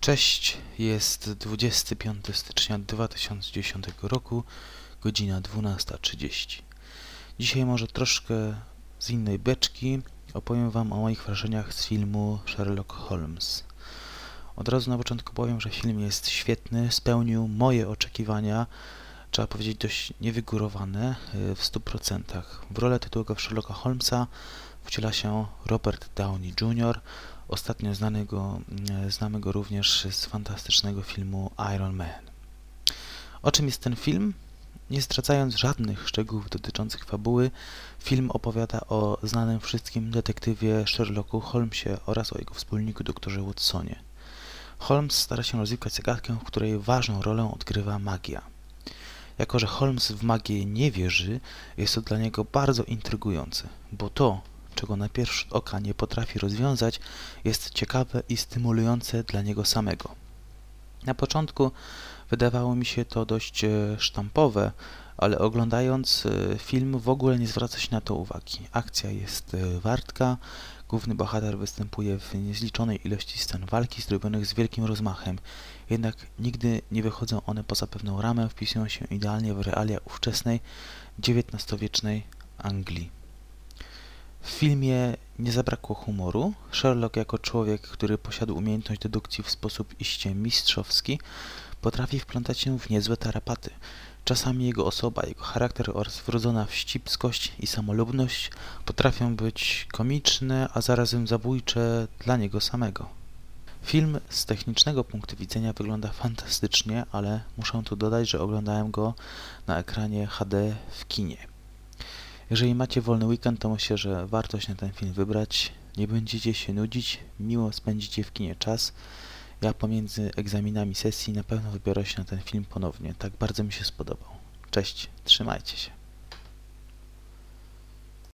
Cześć, jest 25 stycznia 2010 roku, godzina 12.30. Dzisiaj może troszkę z innej beczki opowiem Wam o moich wrażeniach z filmu Sherlock Holmes. Od razu na początku powiem, że film jest świetny, spełnił moje oczekiwania, trzeba powiedzieć dość niewygórowane y, w 100%. W rolę tytułowego Sherlocka Holmesa wciela się Robert Downey Jr., Ostatnio znany go, mm, znamy go również z fantastycznego filmu Iron Man. O czym jest ten film? Nie zdradzając żadnych szczegółów dotyczących fabuły, film opowiada o znanym wszystkim detektywie Sherlocku Holmesie oraz o jego wspólniku doktorze Watsonie. Holmes stara się rozwiązać zagadkę, w której ważną rolę odgrywa magia. Jako, że Holmes w magię nie wierzy, jest to dla niego bardzo intrygujące, bo to, czego na pierwszy oka nie potrafi rozwiązać, jest ciekawe i stymulujące dla niego samego. Na początku wydawało mi się to dość e, sztampowe, ale oglądając e, film w ogóle nie zwraca się na to uwagi. Akcja jest e, wartka, główny bohater występuje w niezliczonej ilości scen walki zrobionych z wielkim rozmachem, jednak nigdy nie wychodzą one poza pewną ramę, wpisują się idealnie w realia ówczesnej XIX-wiecznej Anglii. W filmie nie zabrakło humoru. Sherlock jako człowiek, który posiadł umiejętność dedukcji w sposób iście mistrzowski, potrafi wplątać się w niezłe tarapaty. Czasami jego osoba, jego charakter oraz wrodzona wścibskość i samolubność potrafią być komiczne, a zarazem zabójcze dla niego samego. Film z technicznego punktu widzenia wygląda fantastycznie, ale muszę tu dodać, że oglądałem go na ekranie HD w kinie. Jeżeli macie wolny weekend, to myślę, że warto się na ten film wybrać. Nie będziecie się nudzić, miło spędzicie w kinie czas. Ja pomiędzy egzaminami sesji na pewno wybiorę się na ten film ponownie. Tak bardzo mi się spodobał. Cześć, trzymajcie się.